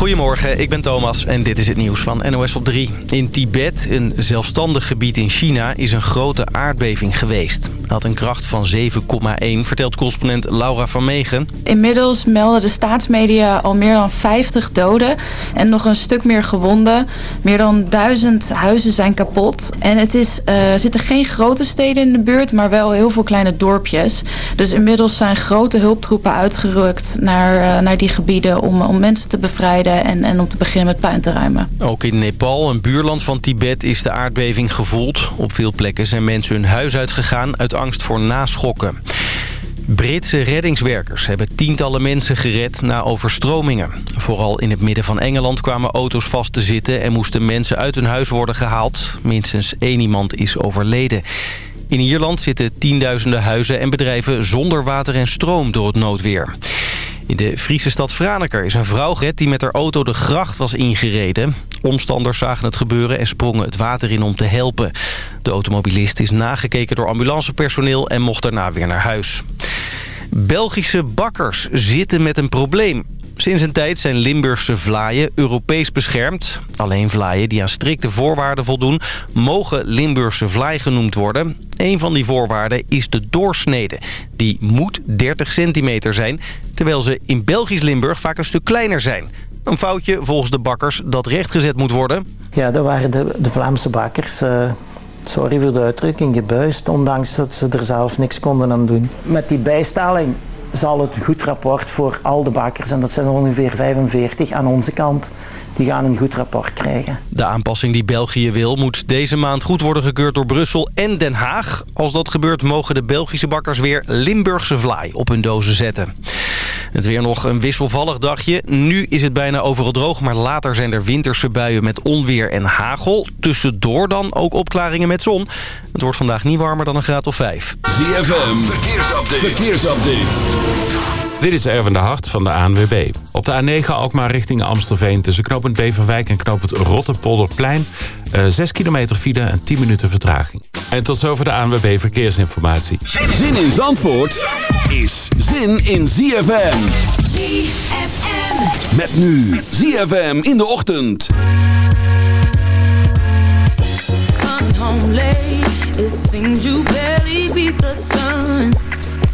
Goedemorgen, ik ben Thomas en dit is het nieuws van NOS op 3. In Tibet, een zelfstandig gebied in China, is een grote aardbeving geweest. Had een kracht van 7,1, vertelt correspondent Laura van Megen. Inmiddels melden de staatsmedia al meer dan 50 doden en nog een stuk meer gewonden. Meer dan duizend huizen zijn kapot. En het is, uh, er zitten geen grote steden in de buurt, maar wel heel veel kleine dorpjes. Dus inmiddels zijn grote hulptroepen uitgerukt naar, uh, naar die gebieden om, om mensen te bevrijden en, en om te beginnen met puin te ruimen. Ook in Nepal, een buurland van Tibet, is de aardbeving gevoeld. Op veel plekken zijn mensen hun huis uitgegaan uit angst voor naschokken. Britse reddingswerkers hebben tientallen mensen gered na overstromingen. Vooral in het midden van Engeland kwamen auto's vast te zitten... en moesten mensen uit hun huis worden gehaald. Minstens één iemand is overleden. In Ierland zitten tienduizenden huizen en bedrijven zonder water en stroom door het noodweer. In de Friese stad Franeker is een vrouw gered die met haar auto de gracht was ingereden. Omstanders zagen het gebeuren en sprongen het water in om te helpen. De automobilist is nagekeken door ambulancepersoneel en mocht daarna weer naar huis. Belgische bakkers zitten met een probleem. Sinds een tijd zijn Limburgse vlaaien Europees beschermd. Alleen vlaaien die aan strikte voorwaarden voldoen... mogen Limburgse vlaai genoemd worden. Een van die voorwaarden is de doorsnede. Die moet 30 centimeter zijn, terwijl ze in Belgisch Limburg vaak een stuk kleiner zijn. Een foutje volgens de bakkers dat rechtgezet moet worden. Ja, dat waren de, de Vlaamse bakkers... Uh sorry voor de uitdrukking, gebuist, ondanks dat ze er zelf niks konden aan doen. Met die bijstaling zal het goed rapport voor al de bakkers, en dat zijn er ongeveer 45 aan onze kant, die gaan een goed rapport krijgen. De aanpassing die België wil moet deze maand goed worden gekeurd door Brussel en Den Haag. Als dat gebeurt mogen de Belgische bakkers weer Limburgse vlaai op hun dozen zetten. Het weer nog een wisselvallig dagje. Nu is het bijna overal droog, maar later zijn er winterse buien met onweer en hagel. Tussendoor dan ook opklaringen met zon. Het wordt vandaag niet warmer dan een graad of 5. ZFM, verkeersupdate. verkeersupdate. Dit is Erwin de Hart van de ANWB. Op de A9 Alkmaar richting Amstelveen tussen knooppunt Beverwijk en knooppunt Rotterpolderplein. Uh, eh, 6 kilometer file en 10 minuten vertraging. En tot zover de ANWB Verkeersinformatie. Zin in Zandvoort is zin in ZFM. ZFM. Met nu ZFM in de ochtend. Come home late, it seems you barely beat the sun.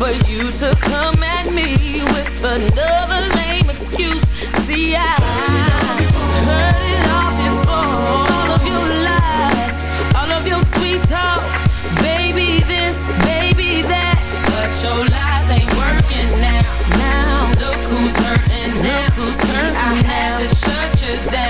for you to come at me with another lame excuse. See, I heard it all before. All of your lies, all of your sweet talk. Baby this, baby that. But your lies ain't working now. Now, look who's hurting now. Look who's hurting I had to shut you down.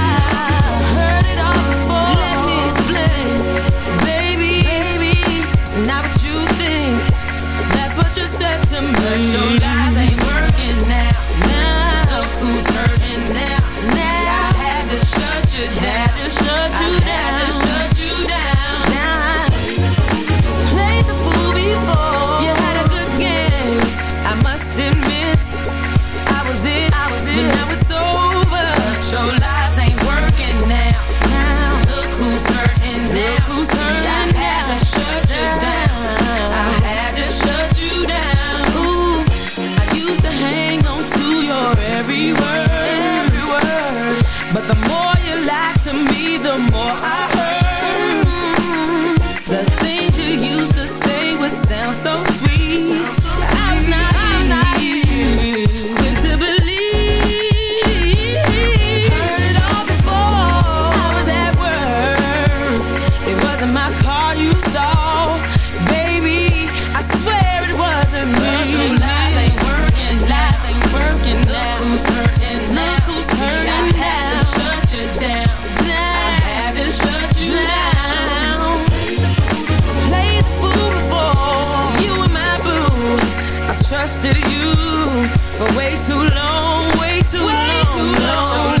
to me. But your lies ain't working now. Now look who's Wasn't my car you saw, baby. I swear it wasn't me. Lies ain't working, lies ain't working. Look who's hurting now. Who's hurting I to shut you down. down. I to shut you down. Played the fool before you were my boo. I trusted you for way too long, way too long. But your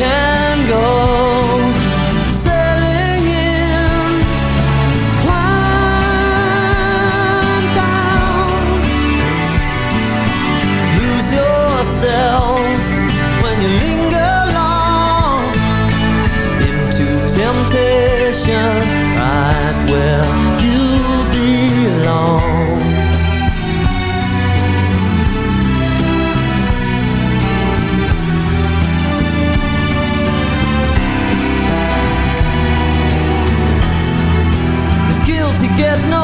Can go. Sailing in, climb down, lose yourself when you linger long. Into temptation, right where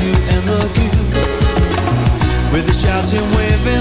you in the queue with the shouts and waving.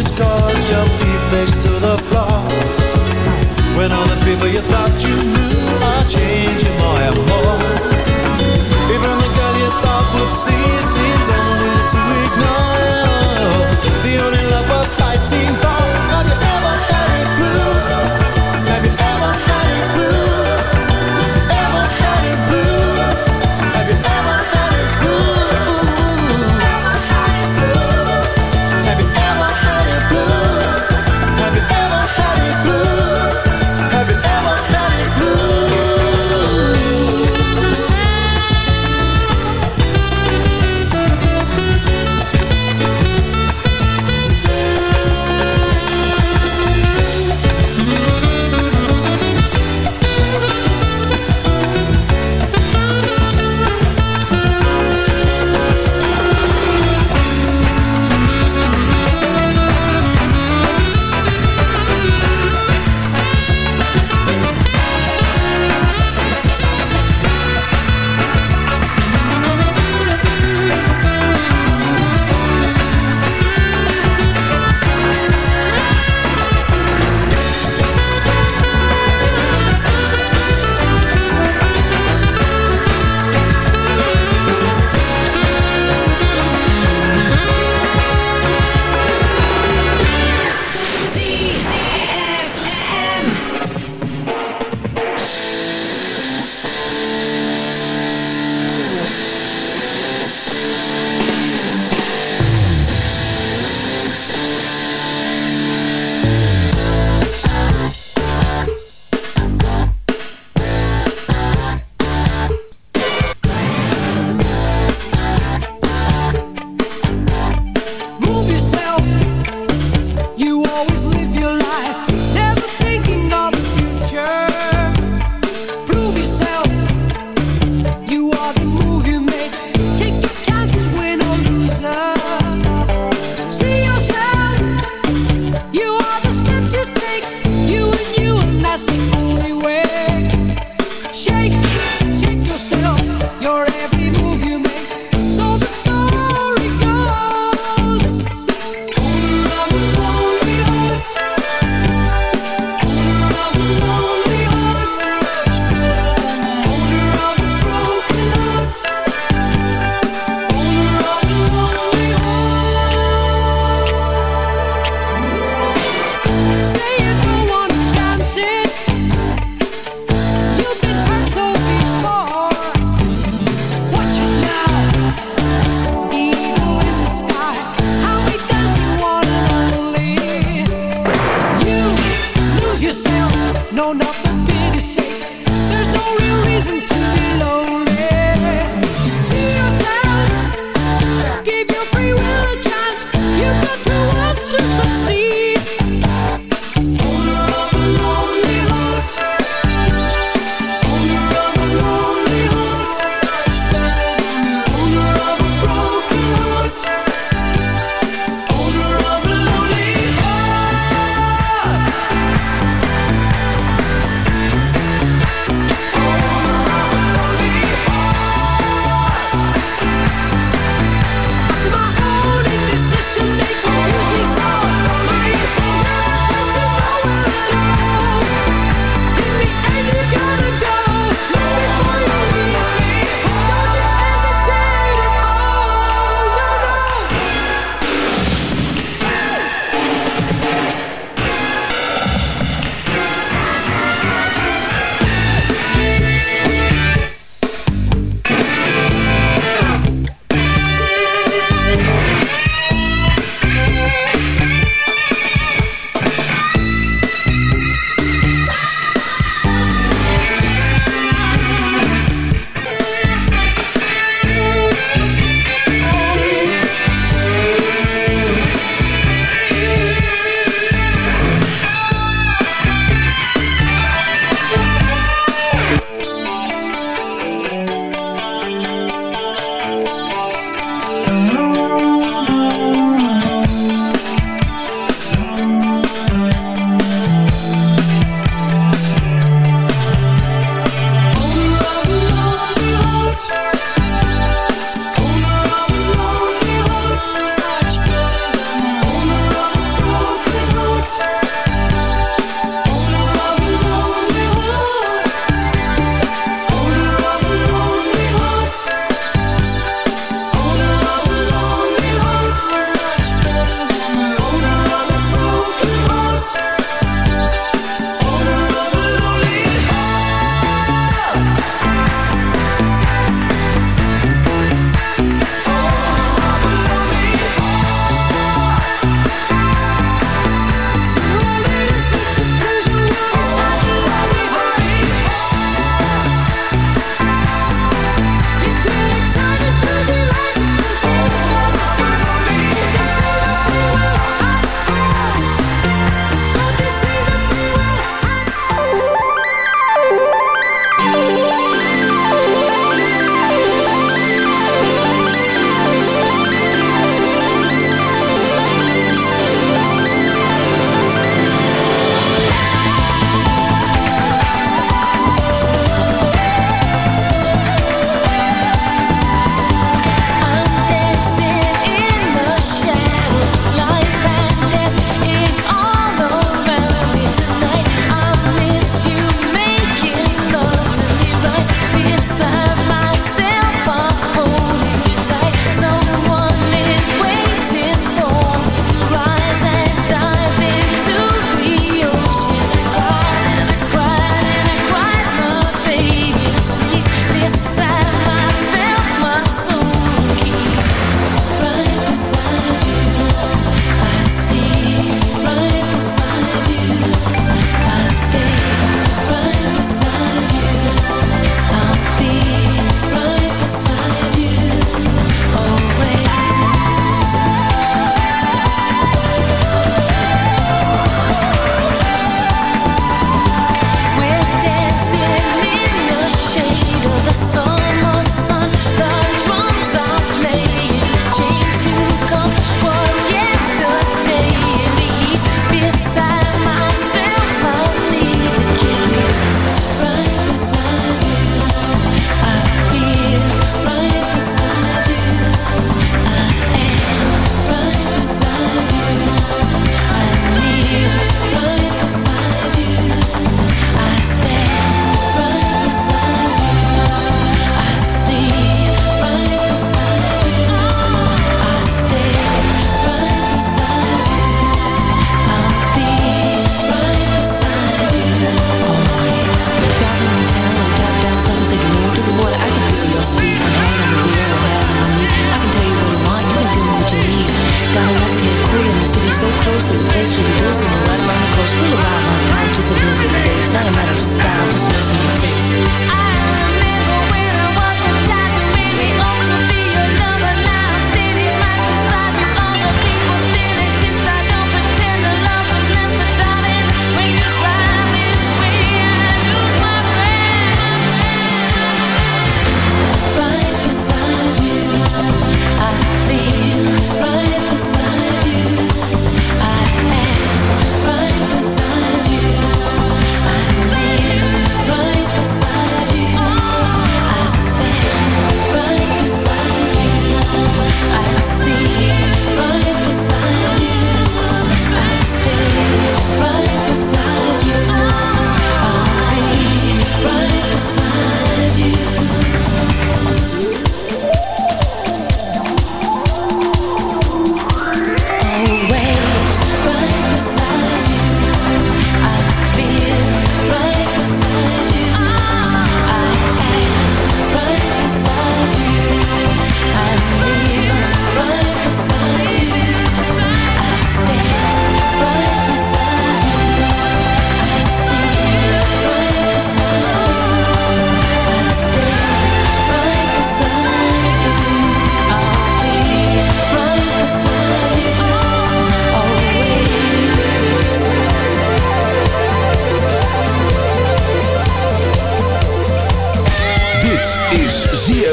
is cause your feet face to the floor. When all the people you thought you knew are changing more and more. Even the girl you thought would see seems only to ignore.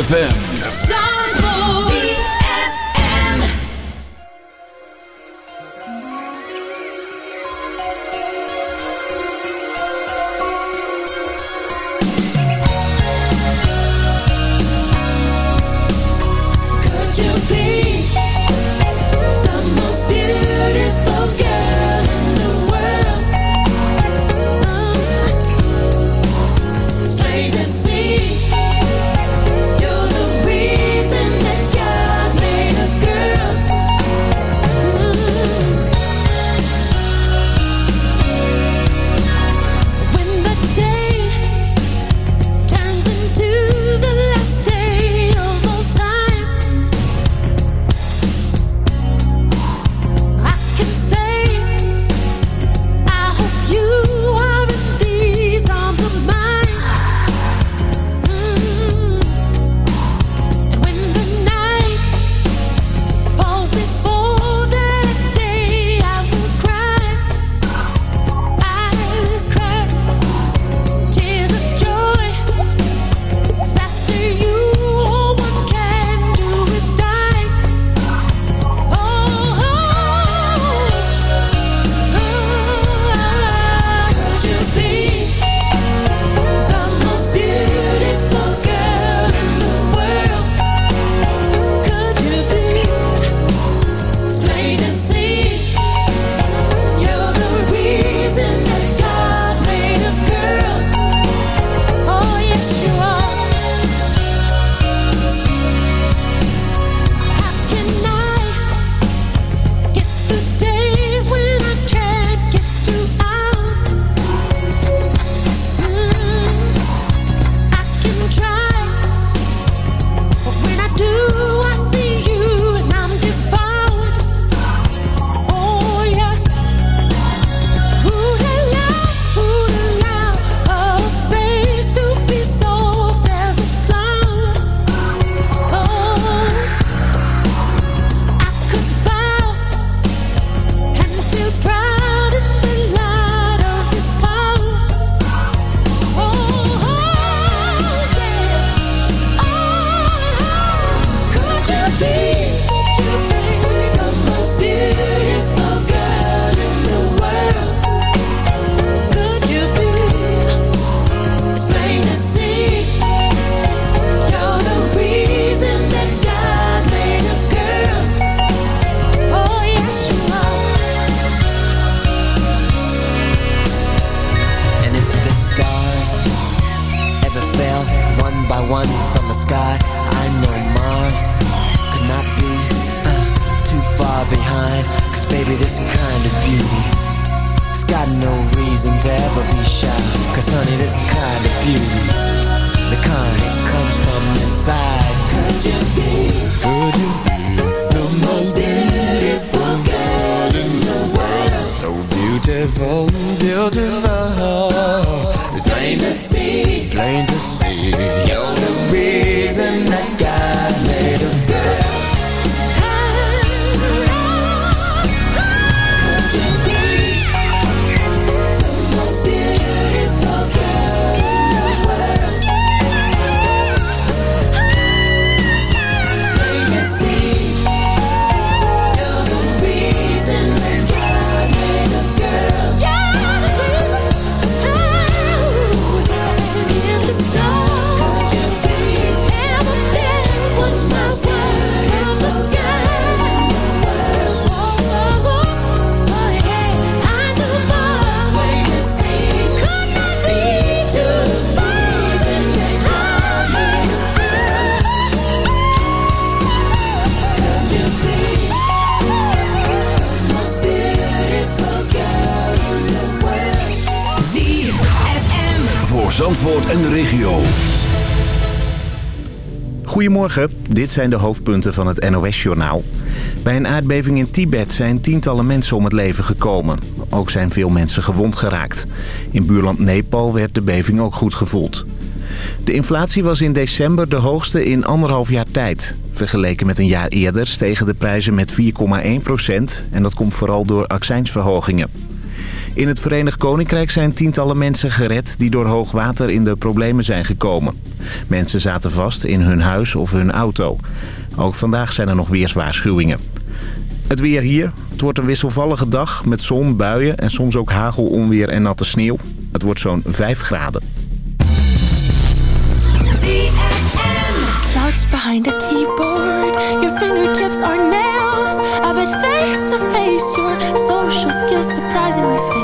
ZFM. tonight. Dit zijn de hoofdpunten van het NOS-journaal. Bij een aardbeving in Tibet zijn tientallen mensen om het leven gekomen. Ook zijn veel mensen gewond geraakt. In buurland Nepal werd de beving ook goed gevoeld. De inflatie was in december de hoogste in anderhalf jaar tijd. Vergeleken met een jaar eerder stegen de prijzen met 4,1 en dat komt vooral door accijnsverhogingen. In het Verenigd Koninkrijk zijn tientallen mensen gered die door hoog water in de problemen zijn gekomen. Mensen zaten vast in hun huis of hun auto. Ook vandaag zijn er nog weerswaarschuwingen. Het weer hier. Het wordt een wisselvallige dag met zon, buien en soms ook hagel, onweer en natte sneeuw. Het wordt zo'n 5 graden. Behind keyboard, your fingertips are nails. I bet face to face, your social skills surprisingly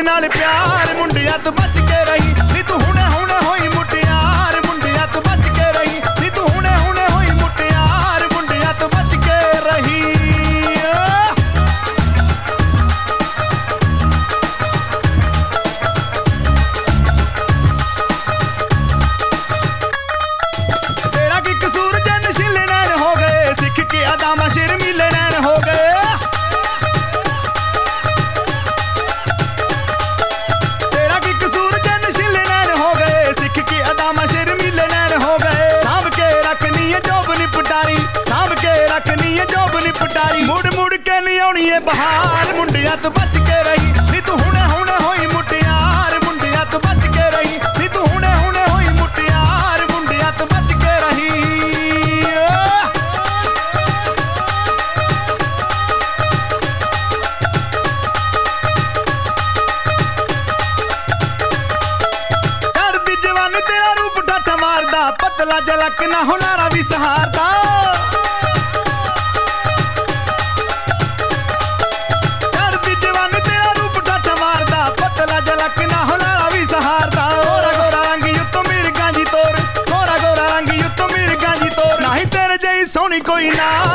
ਦੇ ਨਾਲ ਪਿਆਰ ਮੁੰਡਿਆਂ ਤੋਂ ਬਚ ਕੇ ਰਹੀ। ਨੀ ਤੂੰ ਹੁਣ ਆਉਣੀ ਏ ਬਹਾਰ ਮੁੰਡਿਆਂ ਤੋਂ ਬਚ ਕੇ ਰਹੀ ਨੀ ਤੂੰ ਹੁਣੇ ਹੁਣੇ ਹੋਈ ਮੁਟਿਆਰ ਮੁੰਡਿਆਂ ਤੋਂ ਬਚ ਕੇ ਰਹੀ ਨੀ ਤੂੰ ਹੁਣੇ ਹੁਣੇ ਹੋਈ ਮੁਟਿਆਰ ਮੁੰਡਿਆਂ ਤੋਂ ਬਚ ਕੇ ਰਹੀ ਕਰਦੀ ਜਵਾਨ ਤੇਰਾ ਰੂਪ ਡਾਟਾ ਮਾਰਦਾ ਪਤਲਾ ਜਲਕ ਨਾ ਹੁਲਾਰਾ ਵੀ ਸਹਾਰਦਾ now.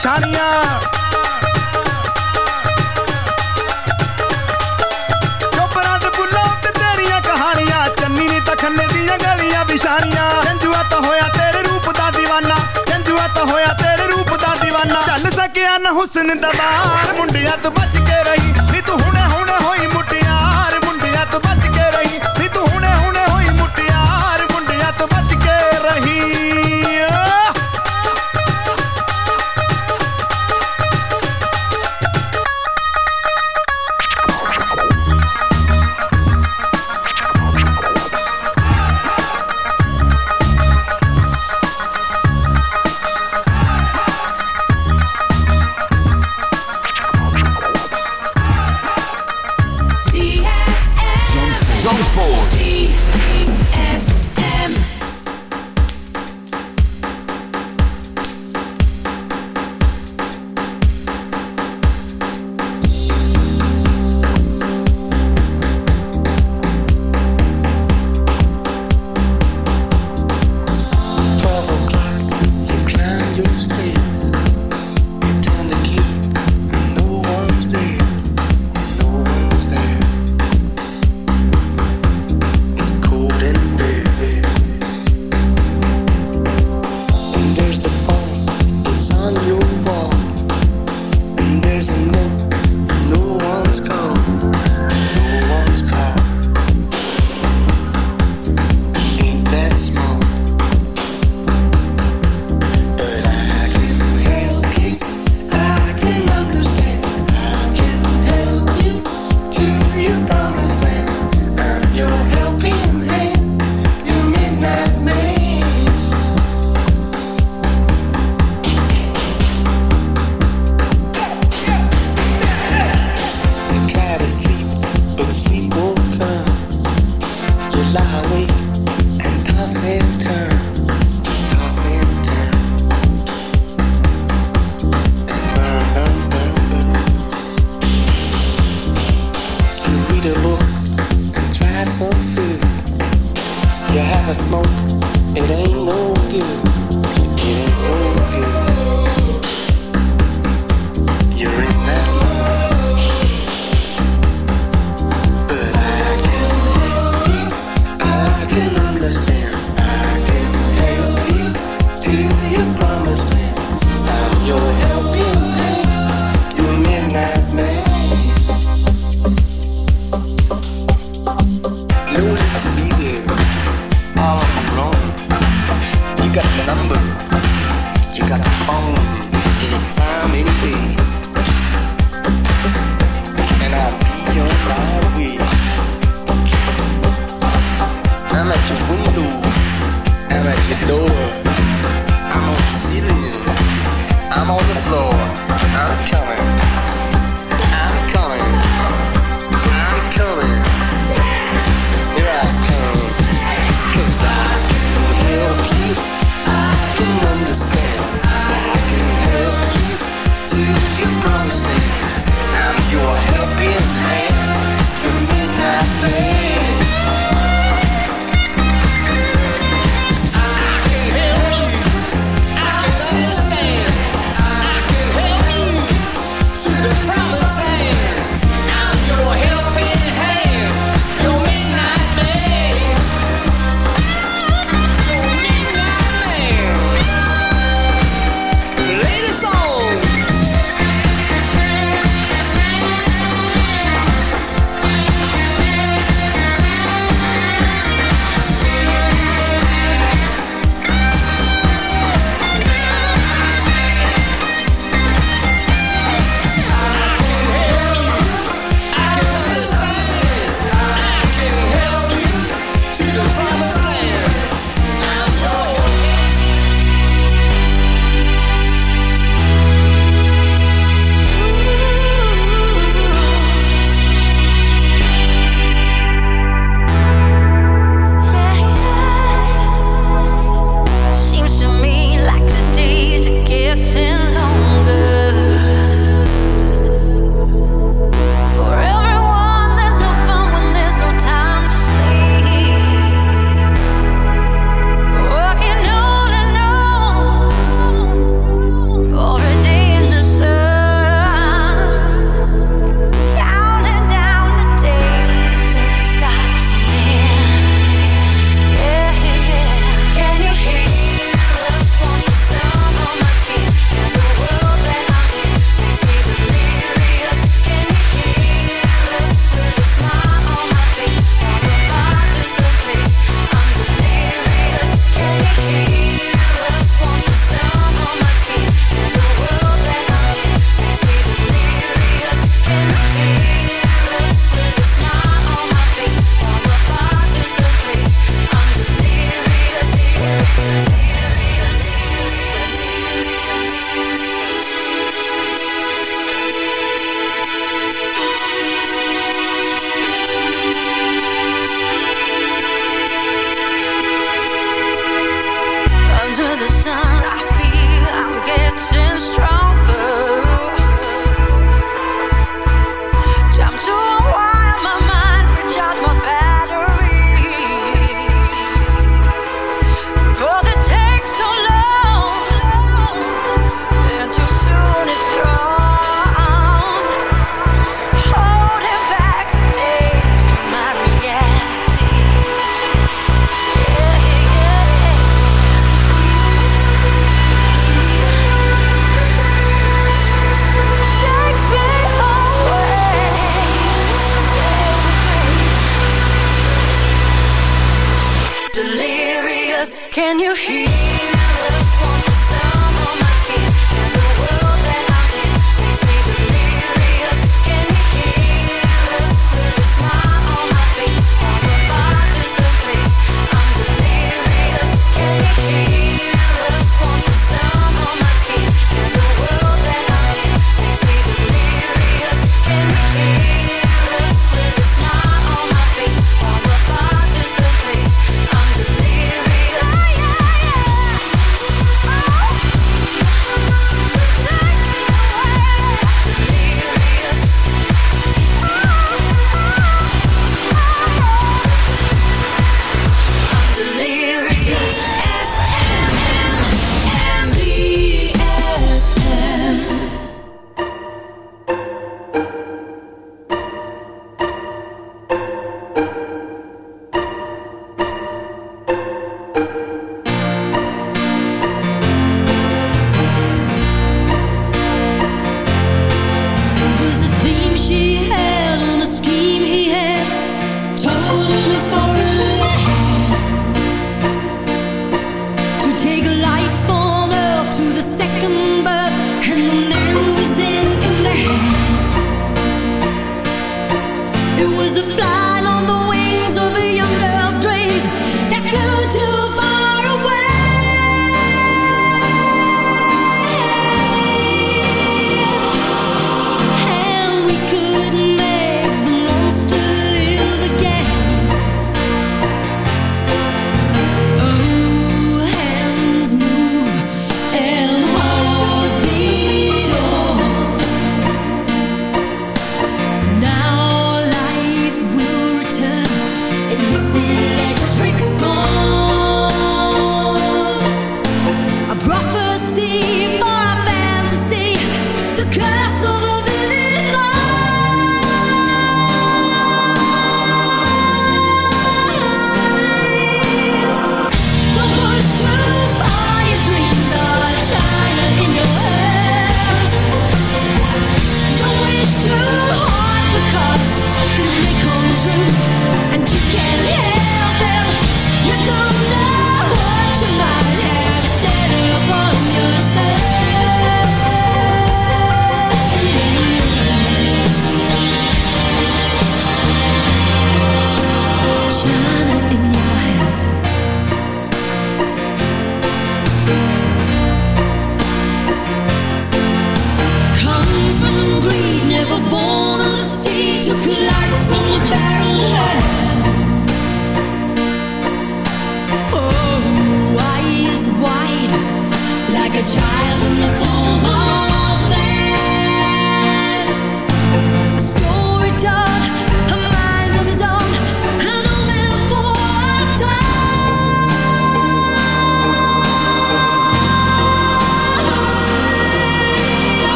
ਨਿਸ਼ਾਨੀਆਂ ਚੋਪਰਾਂ ਦੇ ਤੇਰੀਆਂ ਕਹਾਣੀਆਂ, ਚੰਨੀ ਨਹੀਂ ਤਾਂ ਦੀਆਂ ਗਲੀਆਂ ਵਿਸ਼ਾਨੀਆਂ ਜੰਜੂਆ ਹੋਇਆ ਤੇਰੇ ਰੂਪ ਦਾ دیਵਾਨਾ ਜੰਜੂਆ ਹੋਇਆ ਤੇਰੇ ਰੂਪ ਦਾ دیਵਾਨਾ ਚੱਲ ਸਕਿਆ ਨਾ ਹੁਸਨ ਦਬਾਰ ਮੁੰਡਿਆਂ ਤੋਂ ਬਚ ਕੇ ਰਹੀ, ਨੀ ਤੂੰ ਹੁਣ